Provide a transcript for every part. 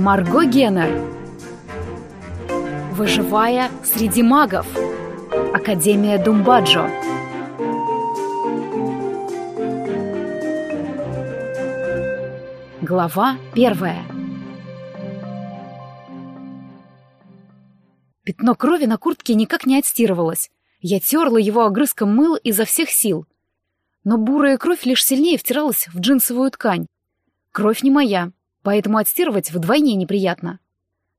Марго Геннер. Выживая среди магов. Академия Думбаджо. Глава первая. Пятно крови на куртке никак не отстирывалось. Я терла его огрызком мыла изо всех сил. Но бурая кровь лишь сильнее втиралась в джинсовую ткань. Кровь не моя, поэтому отстирывать вдвойне неприятно.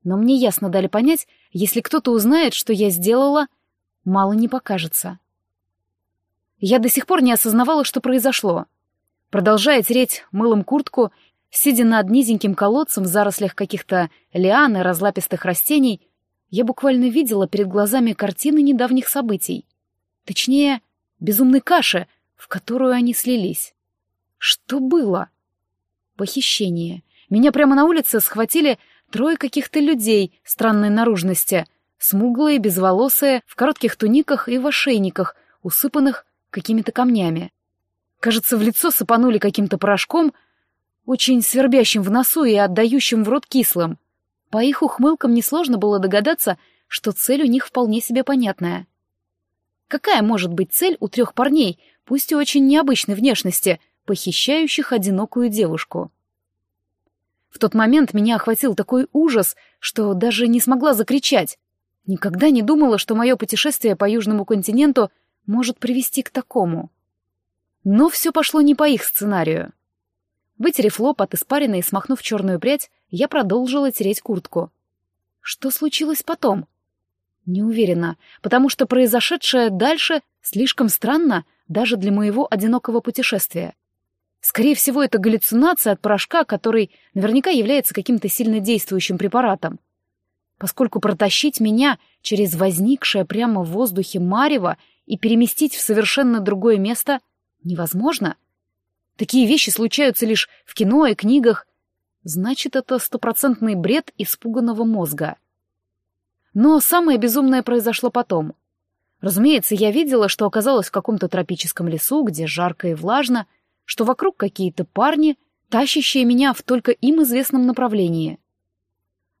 Но мне ясно дали понять, если кто-то узнает, что я сделала, мало не покажется. Я до сих пор не осознавала, что произошло. Продолжая тереть мылом куртку, сидя над низеньким колодцем в зарослях каких-то лиан и разлапистых растений, я буквально видела перед глазами картины недавних событий. Точнее, безумной каши, в которую они слились. Что было? Похищение. Меня прямо на улице схватили трое каких-то людей странной наружности, смуглые, безволосые, в коротких туниках и в ошейниках, усыпанных какими-то камнями. Кажется, в лицо сыпанули каким-то порошком, очень свербящим в носу и отдающим в рот кислым. По их ухмылкам несложно было догадаться, что цель у них вполне себе понятная. Какая может быть цель у трех парней, пусть и очень необычной внешности, похищающих одинокую девушку? В тот момент меня охватил такой ужас, что даже не смогла закричать. Никогда не думала, что мое путешествие по Южному континенту может привести к такому. Но все пошло не по их сценарию. Вытерев лоб от испарины и смахнув черную прядь, я продолжила тереть куртку. Что случилось потом? Не уверена, потому что произошедшее дальше слишком странно даже для моего одинокого путешествия. Скорее всего, это галлюцинация от порошка, который наверняка является каким-то сильно действующим препаратом. Поскольку протащить меня через возникшее прямо в воздухе марево и переместить в совершенно другое место невозможно. Такие вещи случаются лишь в кино и книгах. Значит, это стопроцентный бред испуганного мозга. Но самое безумное произошло потом. Разумеется, я видела, что оказалась в каком-то тропическом лесу, где жарко и влажно, что вокруг какие-то парни, тащащие меня в только им известном направлении.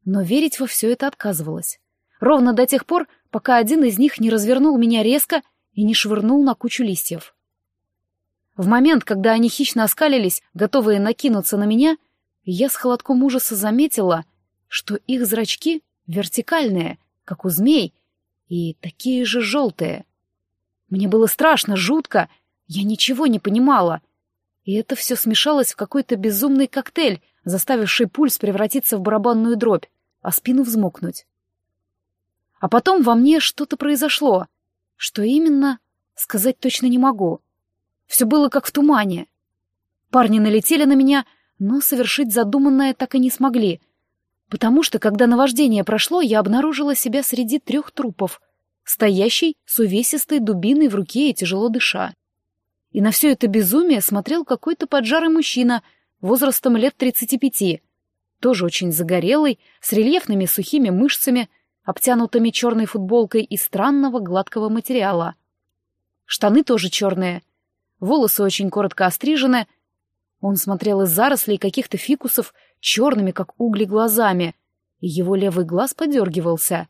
Но верить во все это отказывалась. Ровно до тех пор, пока один из них не развернул меня резко и не швырнул на кучу листьев. В момент, когда они хищно оскалились, готовые накинуться на меня, я с холодком ужаса заметила, что их зрачки вертикальные, как у змей, и такие же желтые. Мне было страшно, жутко, я ничего не понимала. И это все смешалось в какой-то безумный коктейль, заставивший пульс превратиться в барабанную дробь, а спину взмокнуть. А потом во мне что-то произошло. Что именно, сказать точно не могу. Все было как в тумане. Парни налетели на меня, но совершить задуманное так и не смогли — потому что, когда наваждение прошло, я обнаружила себя среди трех трупов, стоящей с увесистой дубиной в руке и тяжело дыша. И на все это безумие смотрел какой-то поджарый мужчина возрастом лет тридцати пяти, тоже очень загорелый, с рельефными сухими мышцами, обтянутыми черной футболкой из странного гладкого материала. Штаны тоже черные, волосы очень коротко острижены. Он смотрел из зарослей каких-то фикусов черными, как угли, глазами, и его левый глаз подергивался.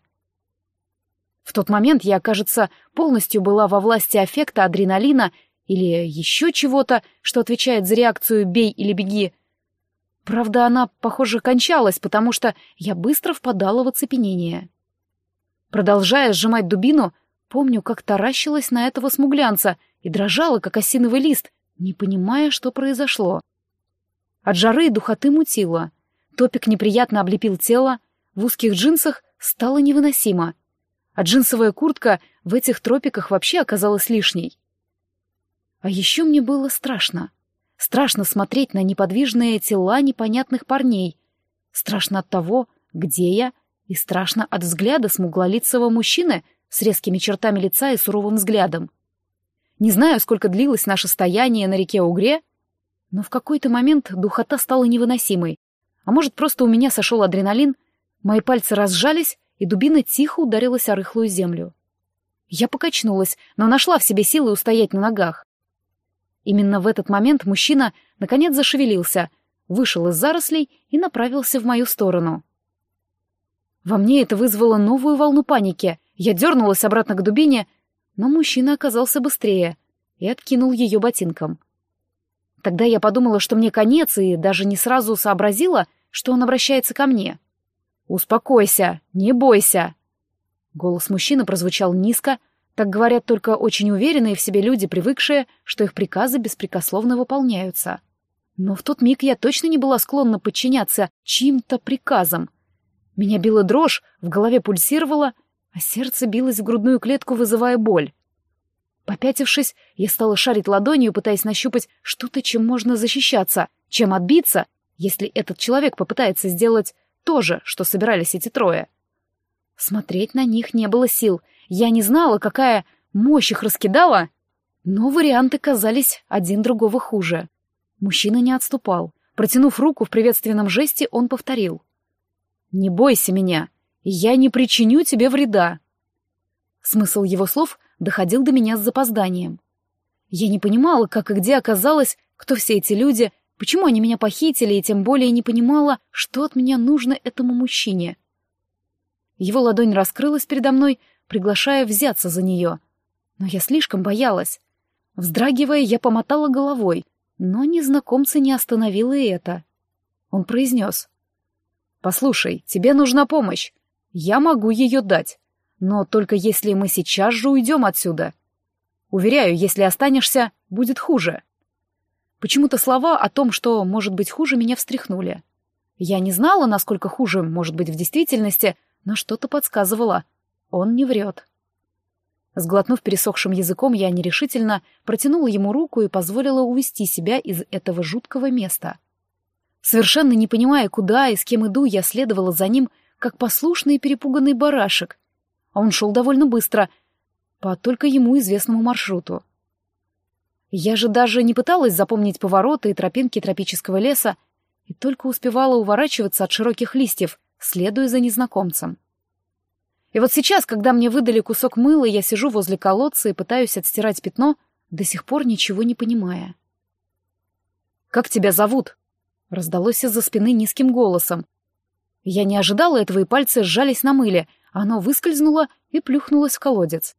В тот момент я, кажется, полностью была во власти аффекта адреналина или еще чего-то, что отвечает за реакцию «бей или беги». Правда, она, похоже, кончалась, потому что я быстро впадала в оцепенение. Продолжая сжимать дубину, помню, как таращилась на этого смуглянца и дрожала, как осиновый лист, не понимая, что произошло. От жары и духоты мутило. Топик неприятно облепил тело, в узких джинсах стало невыносимо. А джинсовая куртка в этих тропиках вообще оказалась лишней. А еще мне было страшно. Страшно смотреть на неподвижные тела непонятных парней. Страшно от того, где я, и страшно от взгляда смуглолицего мужчины с резкими чертами лица и суровым взглядом. Не знаю, сколько длилось наше стояние на реке Угре, но в какой-то момент духота стала невыносимой. А может, просто у меня сошел адреналин, мои пальцы разжались, и дубина тихо ударилась о рыхлую землю. Я покачнулась, но нашла в себе силы устоять на ногах. Именно в этот момент мужчина наконец зашевелился, вышел из зарослей и направился в мою сторону. Во мне это вызвало новую волну паники. Я дернулась обратно к дубине, но мужчина оказался быстрее и откинул ее ботинком. Тогда я подумала, что мне конец, и даже не сразу сообразила, что он обращается ко мне. «Успокойся, не бойся!» Голос мужчины прозвучал низко, так говорят только очень уверенные в себе люди, привыкшие, что их приказы беспрекословно выполняются. Но в тот миг я точно не была склонна подчиняться чьим-то приказам. Меня била дрожь, в голове пульсировало, а сердце билось в грудную клетку, вызывая боль. Попятившись, я стала шарить ладонью, пытаясь нащупать что-то, чем можно защищаться, чем отбиться, если этот человек попытается сделать то же, что собирались эти трое. Смотреть на них не было сил. Я не знала, какая мощь их раскидала, но варианты казались один другого хуже. Мужчина не отступал. Протянув руку в приветственном жесте, он повторил. «Не бойся меня, я не причиню тебе вреда». Смысл его слов доходил до меня с запозданием. Я не понимала, как и где оказалось, кто все эти люди, почему они меня похитили, и тем более не понимала, что от меня нужно этому мужчине. Его ладонь раскрылась передо мной, приглашая взяться за нее. Но я слишком боялась. Вздрагивая, я помотала головой, но незнакомца не остановило и это. Он произнес. «Послушай, тебе нужна помощь. Я могу ее дать. Но только если мы сейчас же уйдем отсюда. Уверяю, если останешься, будет хуже. Почему-то слова о том, что может быть хуже, меня встряхнули. Я не знала, насколько хуже может быть в действительности, но что-то подсказывало. Он не врет. Сглотнув пересохшим языком, я нерешительно протянула ему руку и позволила увести себя из этого жуткого места. Совершенно не понимая, куда и с кем иду, я следовала за ним, как послушный и перепуганный барашек, а он шел довольно быстро, по только ему известному маршруту. Я же даже не пыталась запомнить повороты и тропинки тропического леса, и только успевала уворачиваться от широких листьев, следуя за незнакомцем. И вот сейчас, когда мне выдали кусок мыла, я сижу возле колодца и пытаюсь отстирать пятно, до сих пор ничего не понимая. «Как тебя зовут?» — раздалось из-за спины низким голосом. Я не ожидала этого, и пальцы сжались на мыле — оно выскользнуло и плюхнулось в колодец.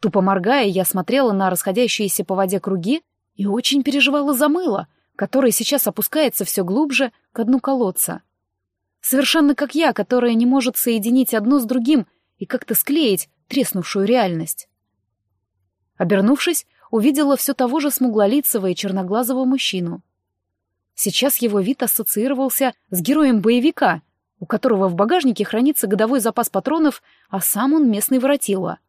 Тупо моргая, я смотрела на расходящиеся по воде круги и очень переживала за мыло, которое сейчас опускается все глубже к дну колодца. Совершенно как я, которая не может соединить одно с другим и как-то склеить треснувшую реальность. Обернувшись, увидела все того же смуглолицего и черноглазого мужчину. Сейчас его вид ассоциировался с героем боевика, у которого в багажнике хранится годовой запас патронов, а сам он местный воротило.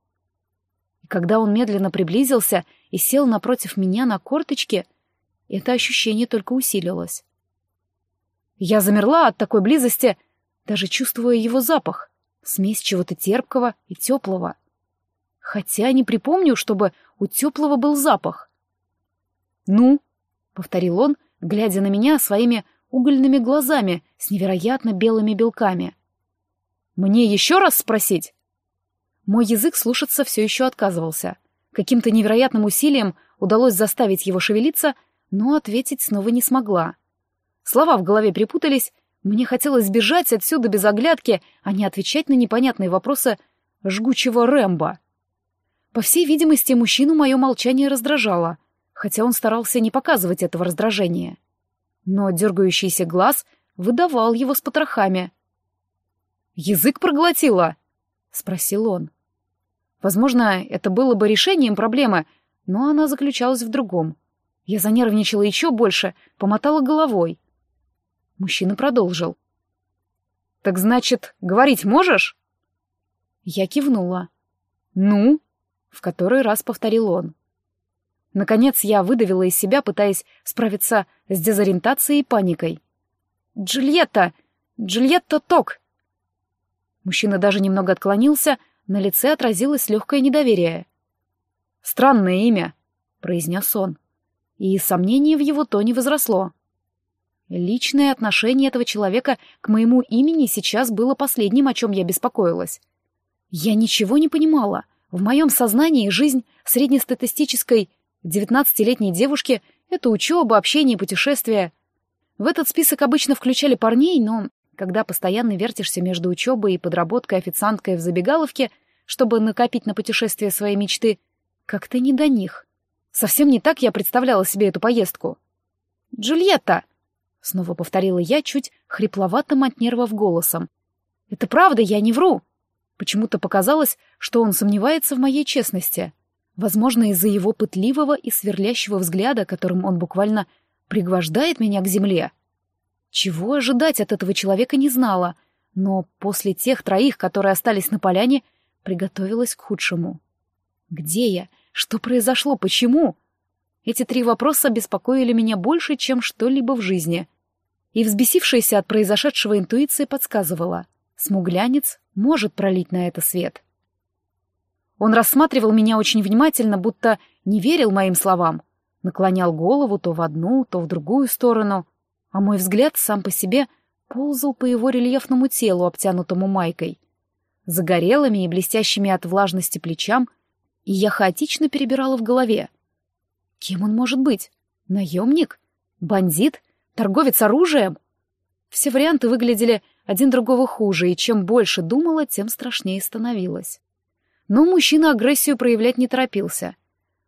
И когда он медленно приблизился и сел напротив меня на корточке, это ощущение только усилилось. Я замерла от такой близости, даже чувствуя его запах, смесь чего-то терпкого и теплого. Хотя не припомню, чтобы у теплого был запах. «Ну?» — повторил он, глядя на меня своими угольными глазами с невероятно белыми белками. «Мне еще раз спросить?» Мой язык слушаться все еще отказывался. Каким-то невероятным усилием удалось заставить его шевелиться, но ответить снова не смогла. Слова в голове припутались, мне хотелось сбежать отсюда без оглядки, а не отвечать на непонятные вопросы жгучего Рэмбо. По всей видимости, мужчину мое молчание раздражало, хотя он старался не показывать этого раздражения но дергающийся глаз выдавал его с потрохами. «Язык проглотила?» — спросил он. Возможно, это было бы решением проблемы, но она заключалась в другом. Я занервничала еще больше, помотала головой. Мужчина продолжил. «Так значит, говорить можешь?» Я кивнула. «Ну?» — в который раз повторил он. Наконец я выдавила из себя, пытаясь справиться с дезориентацией и паникой. «Джульетта! Джульетта Ток!» Мужчина даже немного отклонился, на лице отразилось легкое недоверие. «Странное имя», — произнес он, и сомнение в его тоне возросло. Личное отношение этого человека к моему имени сейчас было последним, о чем я беспокоилась. Я ничего не понимала. В моем сознании жизнь среднестатистической Девятнадцатилетней девушке это учеба, общение, путешествия. В этот список обычно включали парней, но когда постоянно вертишься между учебой и подработкой официанткой в забегаловке, чтобы накопить на путешествие своей мечты, как-то не до них. Совсем не так я представляла себе эту поездку. «Джульетта!» — снова повторила я чуть хрипловатым от нервов голосом. «Это правда, я не вру!» Почему-то показалось, что он сомневается в моей честности. Возможно, из-за его пытливого и сверлящего взгляда, которым он буквально пригвождает меня к земле. Чего ожидать от этого человека не знала, но после тех троих, которые остались на поляне, приготовилась к худшему. Где я? Что произошло? Почему? Эти три вопроса беспокоили меня больше, чем что-либо в жизни. И взбесившаяся от произошедшего интуиция подсказывала. Смуглянец может пролить на это свет. Он рассматривал меня очень внимательно, будто не верил моим словам. Наклонял голову то в одну, то в другую сторону, а мой взгляд сам по себе ползал по его рельефному телу, обтянутому майкой, загорелыми и блестящими от влажности плечам, и я хаотично перебирала в голове. Кем он может быть? Наемник? Бандит? Торговец оружием? Все варианты выглядели один другого хуже, и чем больше думала, тем страшнее становилось. Но мужчина агрессию проявлять не торопился.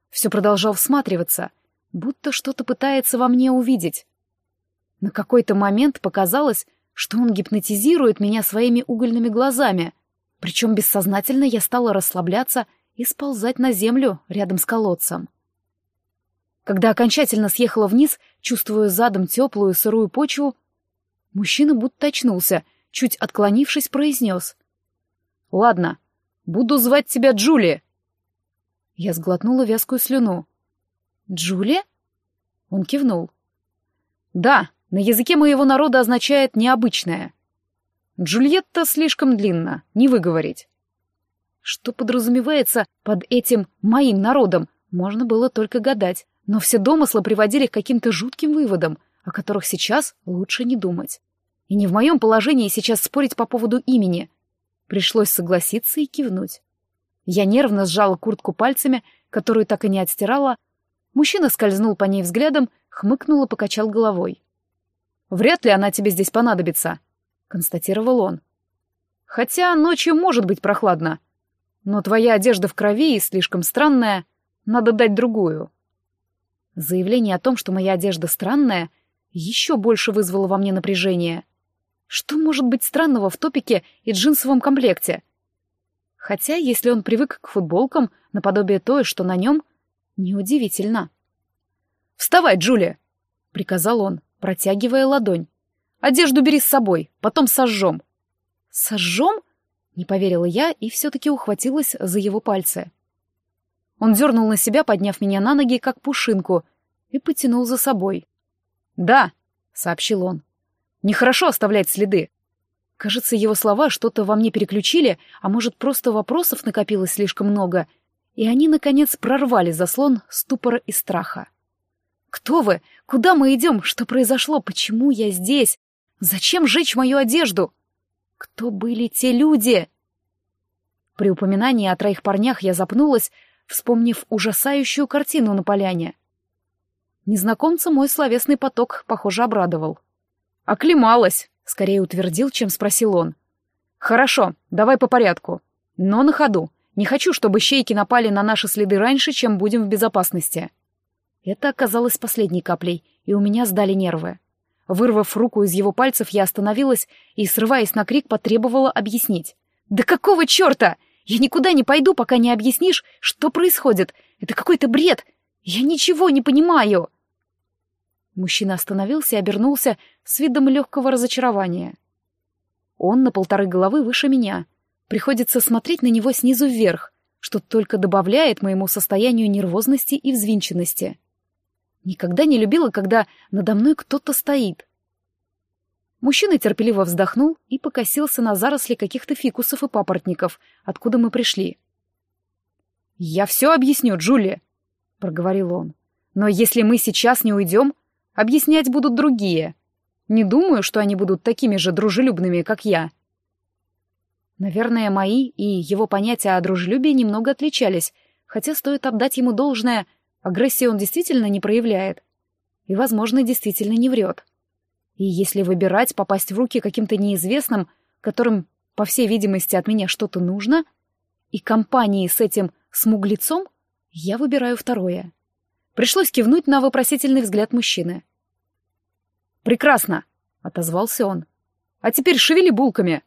Все продолжал всматриваться, будто что-то пытается во мне увидеть. На какой-то момент показалось, что он гипнотизирует меня своими угольными глазами, причем бессознательно я стала расслабляться и сползать на землю рядом с колодцем. Когда окончательно съехала вниз, чувствуя задом теплую сырую почву, мужчина будто очнулся, чуть отклонившись, произнес. «Ладно, Буду звать тебя Джули!» Я сглотнула вязкую слюну. «Джули?» Он кивнул. «Да, на языке моего народа означает «необычное». Джульетта слишком длинно, не выговорить. Что подразумевается под этим «моим народом», можно было только гадать, но все домыслы приводили к каким-то жутким выводам, о которых сейчас лучше не думать. И не в моем положении сейчас спорить по поводу имени. Пришлось согласиться и кивнуть. Я нервно сжала куртку пальцами, которую так и не отстирала. Мужчина скользнул по ней взглядом, хмыкнул и покачал головой. «Вряд ли она тебе здесь понадобится», — констатировал он. «Хотя ночью может быть прохладно. Но твоя одежда в крови и слишком странная. Надо дать другую». Заявление о том, что моя одежда странная, еще больше вызвало во мне напряжение — что может быть странного в топике и джинсовом комплекте? Хотя, если он привык к футболкам, наподобие той, что на нем, неудивительно. «Вставай, Джулия!» — приказал он, протягивая ладонь. «Одежду бери с собой, потом сожжем». «Сожжем?» — не поверила я и все-таки ухватилась за его пальцы. Он дернул на себя, подняв меня на ноги, как пушинку, и потянул за собой. «Да», — сообщил он, Нехорошо оставлять следы. Кажется, его слова что-то во мне переключили, а может, просто вопросов накопилось слишком много, и они, наконец, прорвали заслон ступора и страха. «Кто вы? Куда мы идем? Что произошло? Почему я здесь? Зачем жечь мою одежду? Кто были те люди?» При упоминании о троих парнях я запнулась, вспомнив ужасающую картину на поляне. Незнакомца мой словесный поток, похоже, обрадовал. «Оклемалась», — скорее утвердил, чем спросил он. «Хорошо, давай по порядку. Но на ходу. Не хочу, чтобы щейки напали на наши следы раньше, чем будем в безопасности». Это оказалось последней каплей, и у меня сдали нервы. Вырвав руку из его пальцев, я остановилась и, срываясь на крик, потребовала объяснить. «Да какого черта? Я никуда не пойду, пока не объяснишь, что происходит. Это какой-то бред. Я ничего не понимаю!» Мужчина остановился и обернулся с видом легкого разочарования. Он на полторы головы выше меня. Приходится смотреть на него снизу вверх, что только добавляет моему состоянию нервозности и взвинченности. Никогда не любила, когда надо мной кто-то стоит. Мужчина терпеливо вздохнул и покосился на заросли каких-то фикусов и папоротников, откуда мы пришли. «Я все объясню, Джулия», — проговорил он. «Но если мы сейчас не уйдем, Объяснять будут другие. Не думаю, что они будут такими же дружелюбными, как я. Наверное, мои и его понятия о дружелюбии немного отличались, хотя стоит отдать ему должное, агрессии он действительно не проявляет. И, возможно, действительно не врет. И если выбирать, попасть в руки каким-то неизвестным, которым, по всей видимости, от меня что-то нужно, и компании с этим смуглецом, я выбираю второе. Пришлось кивнуть на вопросительный взгляд мужчины. «Прекрасно!» — отозвался он. «А теперь шевели булками!»